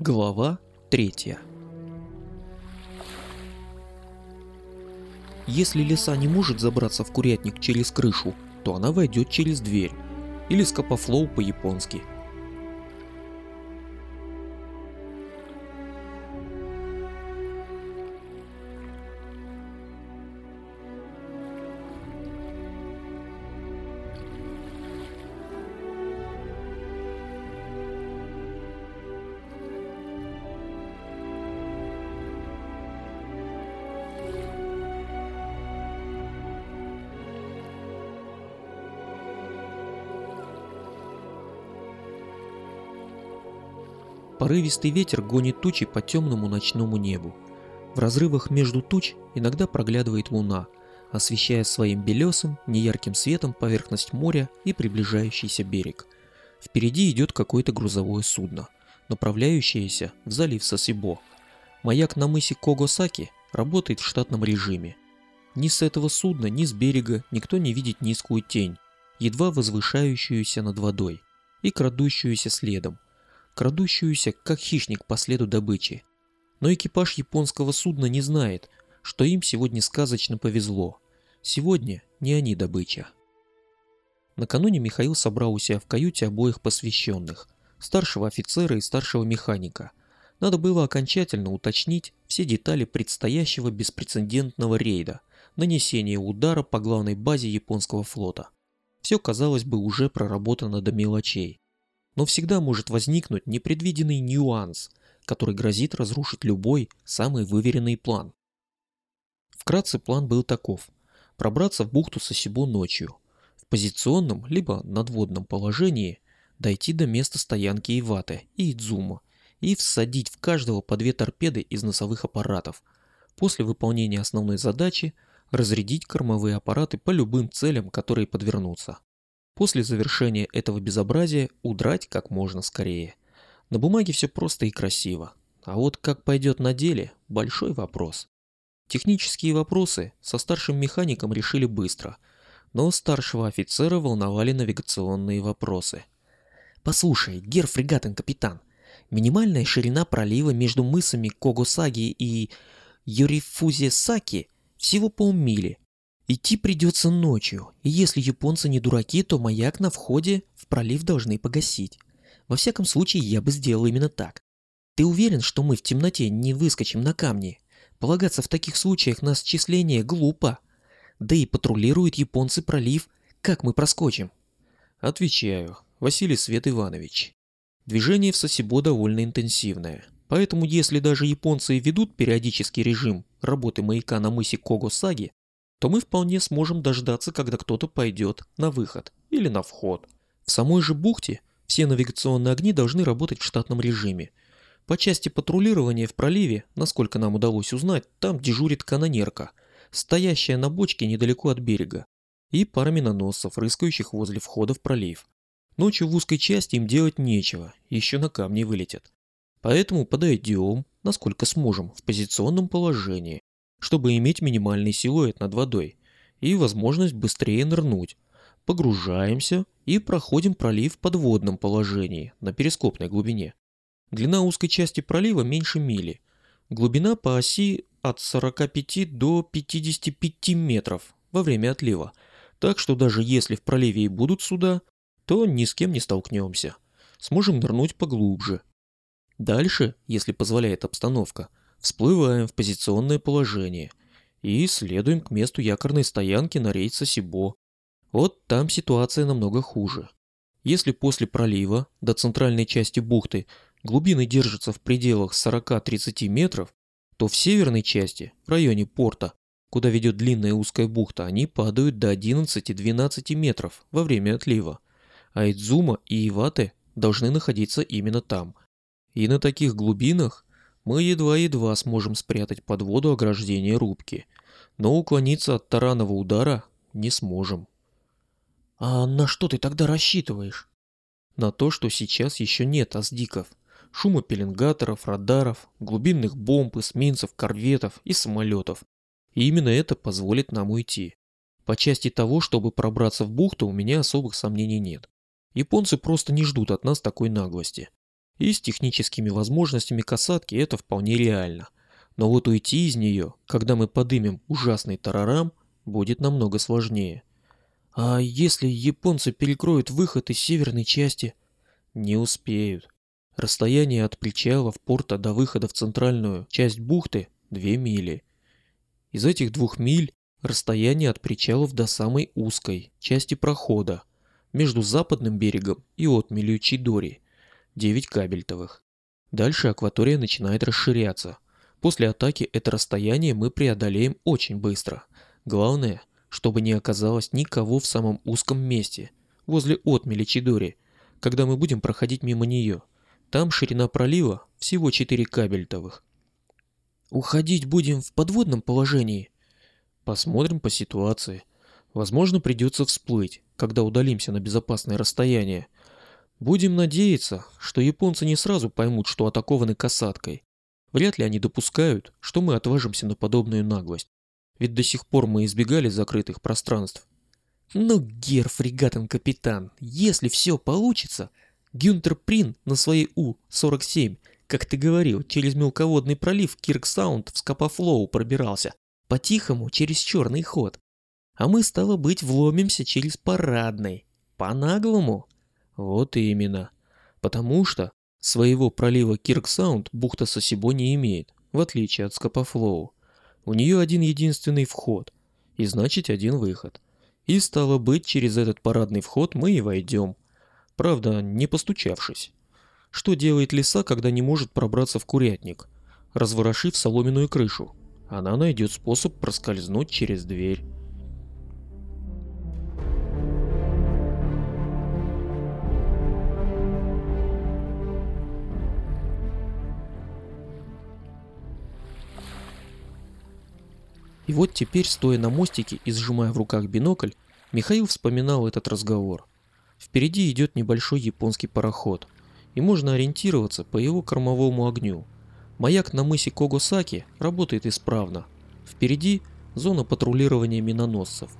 Глава 3 Если лиса не может забраться в курятник через крышу, то она войдет через дверь. Или скопофлоу по-японски – Порывистый ветер гонит тучи по темному ночному небу. В разрывах между туч иногда проглядывает луна, освещая своим белесым, неярким светом поверхность моря и приближающийся берег. Впереди идет какое-то грузовое судно, направляющееся в залив Сосибо. Маяк на мысе Когосаки работает в штатном режиме. Ни с этого судна, ни с берега никто не видит низкую тень, едва возвышающуюся над водой и крадущуюся следом, крадущуюся, как хищник по следу добычи. Но экипаж японского судна не знает, что им сегодня сказочно повезло. Сегодня не они добыча. Накануне Михаил собрал у себя в каюте обоих посвященных, старшего офицера и старшего механика. Надо было окончательно уточнить все детали предстоящего беспрецедентного рейда, нанесения удара по главной базе японского флота. Все, казалось бы, уже проработано до мелочей но всегда может возникнуть непредвиденный нюанс, который грозит разрушить любой самый выверенный план. Вкратце план был таков. Пробраться в бухту Сосибо ночью, в позиционном либо надводном положении, дойти до места стоянки Иваты и Идзума и всадить в каждого по две торпеды из носовых аппаратов. После выполнения основной задачи разрядить кормовые аппараты по любым целям, которые подвернутся. После завершения этого безобразия удрать как можно скорее. На бумаге все просто и красиво. А вот как пойдет на деле – большой вопрос. Технические вопросы со старшим механиком решили быстро, но старшего офицера волновали навигационные вопросы. «Послушай, гер фрегатен капитан, минимальная ширина пролива между мысами Когосаги и Юрифузесаки всего полмили, Идти придется ночью, и если японцы не дураки, то маяк на входе в пролив должны погасить. Во всяком случае, я бы сделал именно так. Ты уверен, что мы в темноте не выскочим на камни? Полагаться в таких случаях на счисление глупо. Да и патрулируют японцы пролив, как мы проскочим? Отвечаю, Василий Свет Иванович. Движение в Сосибо довольно интенсивное. Поэтому если даже японцы ведут периодический режим работы маяка на мысе Когосаги, то мы вполне сможем дождаться, когда кто-то пойдет на выход или на вход. В самой же бухте все навигационные огни должны работать в штатном режиме. По части патрулирования в проливе, насколько нам удалось узнать, там дежурит канонерка, стоящая на бочке недалеко от берега, и пара миноносцев, рыскающих возле входа в пролив. Ночью в узкой части им делать нечего, еще на камни вылетят. Поэтому подойдем, насколько сможем, в позиционном положении, чтобы иметь минимальный силуэт над водой и возможность быстрее нырнуть. Погружаемся и проходим пролив в подводном положении на перископной глубине. Длина узкой части пролива меньше мили. Глубина по оси от 45 до 55 метров во время отлива. Так что даже если в проливе и будут суда, то ни с кем не столкнемся. Сможем нырнуть поглубже. Дальше, если позволяет обстановка – Всплываем в позиционное положение и следуем к месту якорной стоянки на рейсе Сибо. Вот там ситуация намного хуже. Если после пролива до центральной части бухты глубины держатся в пределах 40-30 метров, то в северной части, в районе порта, куда ведет длинная узкая бухта, они падают до 11-12 метров во время отлива. А Идзума и Ивате должны находиться именно там. И на таких глубинах мы едва-едва сможем спрятать под воду ограждение рубки, но уклониться от таранного удара не сможем. А на что ты тогда рассчитываешь? На то, что сейчас еще нет аздиков, шума пеленгаторов, радаров, глубинных бомб, эсминцев, корветов и самолетов. И именно это позволит нам уйти. По части того, чтобы пробраться в бухту, у меня особых сомнений нет. Японцы просто не ждут от нас такой наглости. И с техническими возможностями касатки это вполне реально. Но вот уйти из нее, когда мы подымем ужасный тарарам, будет намного сложнее. А если японцы перекроют выход из северной части? Не успеют. Расстояние от причала в порта до выхода в центральную часть бухты – 2 мили. Из этих двух миль расстояние от причалов до самой узкой части прохода между западным берегом и отмелью Чидори – 9 кабельтовых. Дальше акватория начинает расширяться. После атаки это расстояние мы преодолеем очень быстро. Главное, чтобы не оказалось никого в самом узком месте, возле отмели Чидори, когда мы будем проходить мимо нее – там ширина пролива всего 4 кабельтовых. Уходить будем в подводном положении? Посмотрим по ситуации. Возможно, придется всплыть, когда удалимся на безопасное расстояние. Будем надеяться, что японцы не сразу поймут, что атакованы касаткой. Вряд ли они допускают, что мы отважимся на подобную наглость. Ведь до сих пор мы избегали закрытых пространств. Ну, гер фрегатен капитан, если все получится, Гюнтер Прин на своей У-47, как ты говорил, через мелководный пролив Кирк-Саунд в Скапа-Флоу пробирался. По-тихому, через черный ход. А мы, стало быть, вломимся через парадный. По-наглому. Вот именно. Потому что своего пролива Кирк-Саунд бухта Сосибо не имеет, в отличие от Скапа-Флоу. У нее один единственный вход, и значит один выход. И стало быть, через этот парадный вход мы и войдем. Правда, не постучавшись. Что делает лиса, когда не может пробраться в курятник? Разворошив соломенную крышу, она найдет способ проскользнуть через дверь. И вот теперь, стоя на мостике и сжимая в руках бинокль, Михаил вспоминал этот разговор – Впереди идет небольшой японский пароход, и можно ориентироваться по его кормовому огню. Маяк на мысе Когосаки работает исправно. Впереди зона патрулирования миноносцев.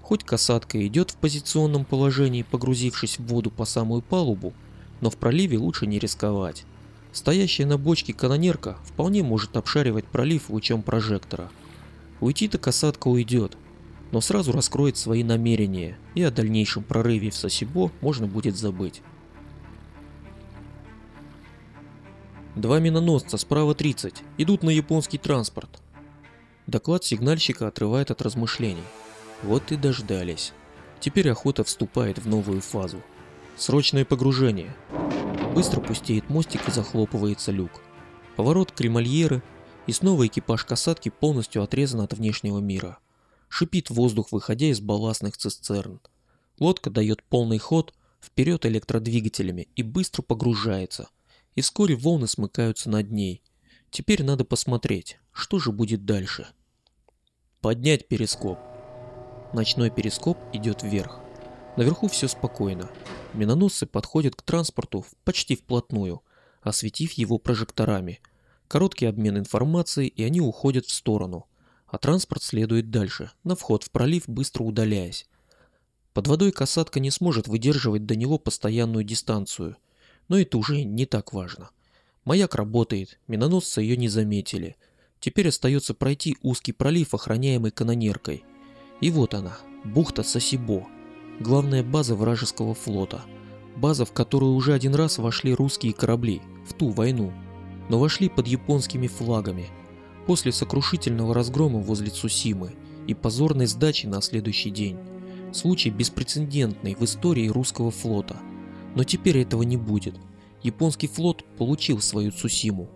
Хоть касатка идет в позиционном положении, погрузившись в воду по самую палубу, но в проливе лучше не рисковать. Стоящая на бочке канонерка вполне может обшаривать пролив лучом прожектора. Уйти-то касатка уйдет, но сразу раскроет свои намерения, и о дальнейшем прорыве в Сосибо можно будет забыть. Два миноносца справа 30 идут на японский транспорт. Доклад сигнальщика отрывает от размышлений. Вот и дождались. Теперь охота вступает в новую фазу. Срочное погружение. Быстро пустеет мостик и захлопывается люк. Поворот кремольеры, и снова экипаж касатки полностью отрезан от внешнего мира. Шипит воздух, выходя из балластных цистерн. Лодка дает полный ход вперед электродвигателями и быстро погружается. И вскоре волны смыкаются над ней. Теперь надо посмотреть, что же будет дальше. Поднять перископ. Ночной перископ идет вверх. Наверху все спокойно. Миноносцы подходят к транспорту почти вплотную, осветив его прожекторами. Короткий обмен информацией, и они уходят в сторону – а транспорт следует дальше, на вход в пролив, быстро удаляясь. Под водой касатка не сможет выдерживать до него постоянную дистанцию, но это уже не так важно. Маяк работает, миноносцы ее не заметили. Теперь остается пройти узкий пролив, охраняемый канонеркой. И вот она, бухта Сосибо, главная база вражеского флота. База, в которую уже один раз вошли русские корабли, в ту войну. Но вошли под японскими флагами – после сокрушительного разгрома возле Цусимы и позорной сдачи на следующий день. Случай беспрецедентный в истории русского флота. Но теперь этого не будет. Японский флот получил свою Цусиму.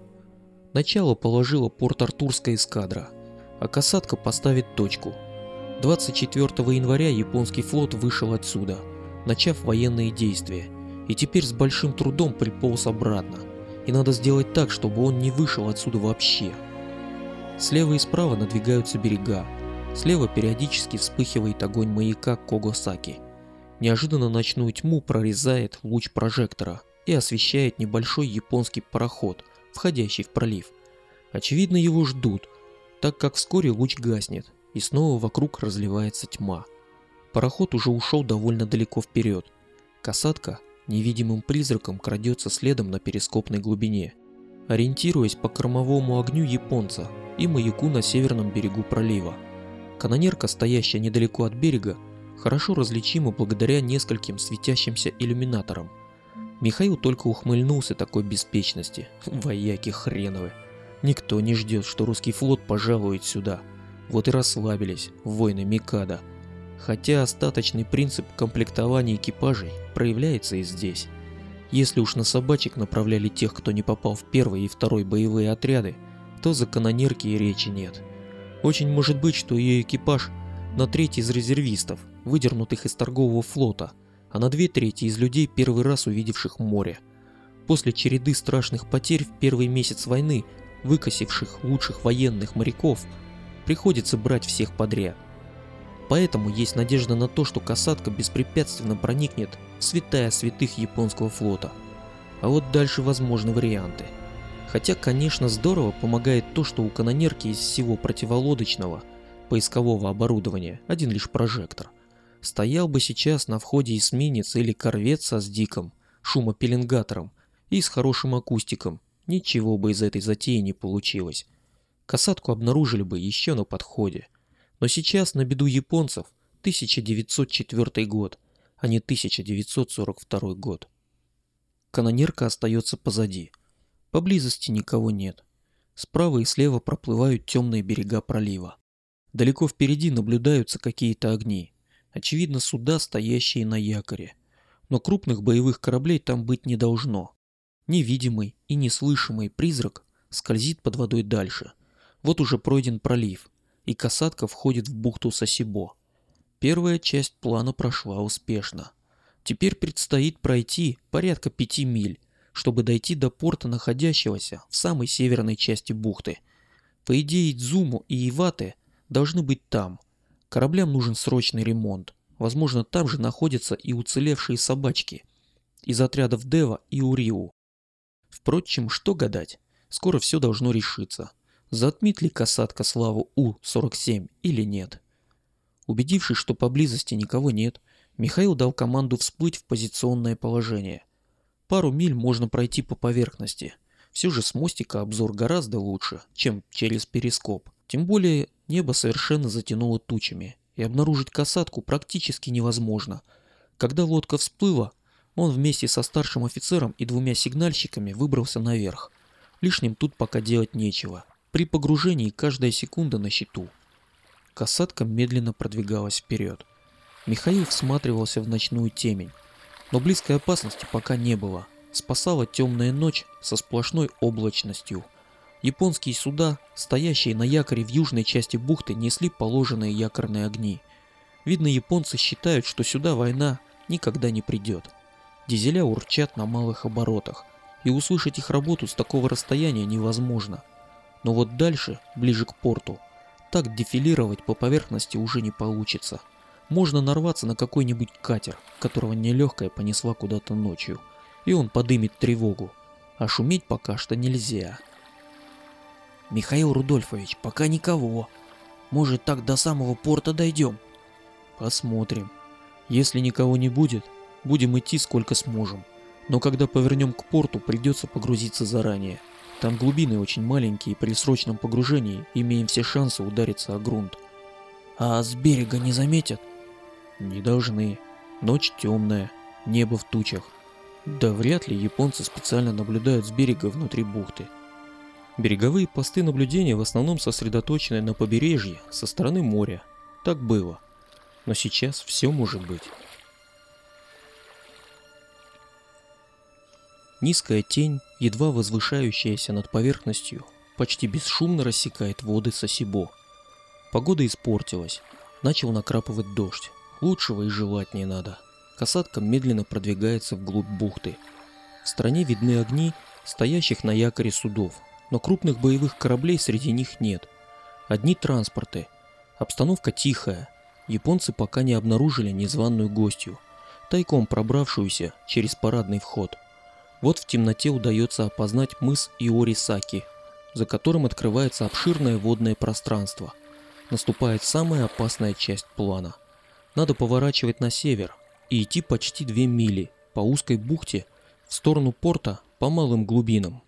Начало положила Порт-Артурская эскадра, а касатка поставит точку. 24 января японский флот вышел отсюда, начав военные действия, и теперь с большим трудом приполз обратно. И надо сделать так, чтобы он не вышел отсюда вообще. Слева и справа надвигаются берега. Слева периодически вспыхивает огонь маяка Когосаки. Неожиданно ночную тьму прорезает луч прожектора и освещает небольшой японский пароход, входящий в пролив. Очевидно, его ждут, так как вскоре луч гаснет, и снова вокруг разливается тьма. Пароход уже ушел довольно далеко вперед. Касатка невидимым призраком крадется следом на перископной глубине, ориентируясь по кормовому огню японца и маяку на северном берегу пролива. Канонерка, стоящая недалеко от берега, хорошо различима благодаря нескольким светящимся иллюминаторам. Михаил только ухмыльнулся такой беспечности. Вояки хреновы. Никто не ждет, что русский флот пожалует сюда. Вот и расслабились воины Микада. Хотя остаточный принцип комплектования экипажей проявляется и здесь. Если уж на собачек направляли тех, кто не попал в первый и второй боевые отряды, то за канонерки и речи нет. Очень может быть, что ее экипаж на треть из резервистов, выдернутых из торгового флота, а на две трети из людей, первый раз увидевших море. После череды страшных потерь в первый месяц войны, выкосивших лучших военных моряков, приходится брать всех подряд. Поэтому есть надежда на то, что касатка беспрепятственно проникнет в святая святых японского флота. А вот дальше возможны варианты. Хотя, конечно, здорово помогает то, что у канонерки из всего противолодочного поискового оборудования один лишь прожектор. Стоял бы сейчас на входе эсминец или корвет со сдиком, шумопеленгатором и с хорошим акустиком, ничего бы из этой затеи не получилось. Касатку обнаружили бы еще на подходе. Но сейчас на беду японцев 1904 год, а не 1942 год. Канонерка остается позади. Поблизости никого нет. Справа и слева проплывают темные берега пролива. Далеко впереди наблюдаются какие-то огни. Очевидно, суда, стоящие на якоре. Но крупных боевых кораблей там быть не должно. Невидимый и неслышимый призрак скользит под водой дальше. Вот уже пройден пролив, и касатка входит в бухту Сосибо. Первая часть плана прошла успешно. Теперь предстоит пройти порядка пяти миль, чтобы дойти до порта, находящегося в самой северной части бухты. По идее, Дзуму и Ивате должны быть там. Кораблям нужен срочный ремонт. Возможно, там же находятся и уцелевшие собачки из отрядов Дева и Уриу. Впрочем, что гадать, скоро все должно решиться затмит ли касатка славу У-47 или нет. Убедившись, что поблизости никого нет, Михаил дал команду всплыть в позиционное положение. Пару миль можно пройти по поверхности. Все же с мостика обзор гораздо лучше, чем через перископ. Тем более небо совершенно затянуло тучами, и обнаружить касатку практически невозможно. Когда лодка всплыла, он вместе со старшим офицером и двумя сигнальщиками выбрался наверх. Лишним тут пока делать нечего. При погружении каждая секунда на счету. Касатка медленно продвигалась вперед. Михаил всматривался в ночную темень, но близкой опасности пока не было. Спасала темная ночь со сплошной облачностью. Японские суда, стоящие на якоре в южной части бухты, несли положенные якорные огни. Видно, японцы считают, что сюда война никогда не придет. Дизеля урчат на малых оборотах, и услышать их работу с такого расстояния невозможно – но вот дальше, ближе к порту, так дефилировать по поверхности уже не получится. Можно нарваться на какой-нибудь катер, которого нелегкая понесла куда-то ночью, и он подымет тревогу. А шуметь пока что нельзя. Михаил Рудольфович, пока никого. Может, так до самого порта дойдем? Посмотрим. Если никого не будет, будем идти сколько сможем. Но когда повернем к порту, придется погрузиться заранее. Там глубины очень маленькие, при срочном погружении имеем все шансы удариться о грунт. А с берега не заметят? Не должны. Ночь темная, небо в тучах. Да вряд ли японцы специально наблюдают с берега внутри бухты. Береговые посты наблюдения в основном сосредоточены на побережье со стороны моря. Так было. Но сейчас все может быть. Низкая тень, едва возвышающаяся над поверхностью, почти бесшумно рассекает воды Сосибо. Погода испортилась. Начал накрапывать дождь. Лучшего и желать не надо. Касатка медленно продвигается вглубь бухты. В стране видны огни стоящих на якоре судов, но крупных боевых кораблей среди них нет. Одни транспорты. Обстановка тихая. Японцы пока не обнаружили незваную гостью, тайком пробравшуюся через парадный вход. Вот в темноте удается опознать мыс Иорисаки, за которым открывается обширное водное пространство. Наступает самая опасная часть плана. Надо поворачивать на север и идти почти две мили, по узкой бухте в сторону порта по малым глубинам,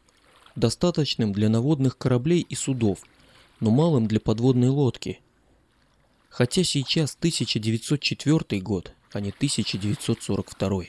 достаточным для наводных кораблей и судов, но малым для подводной лодки. Хотя сейчас 1904 год, а не 1942.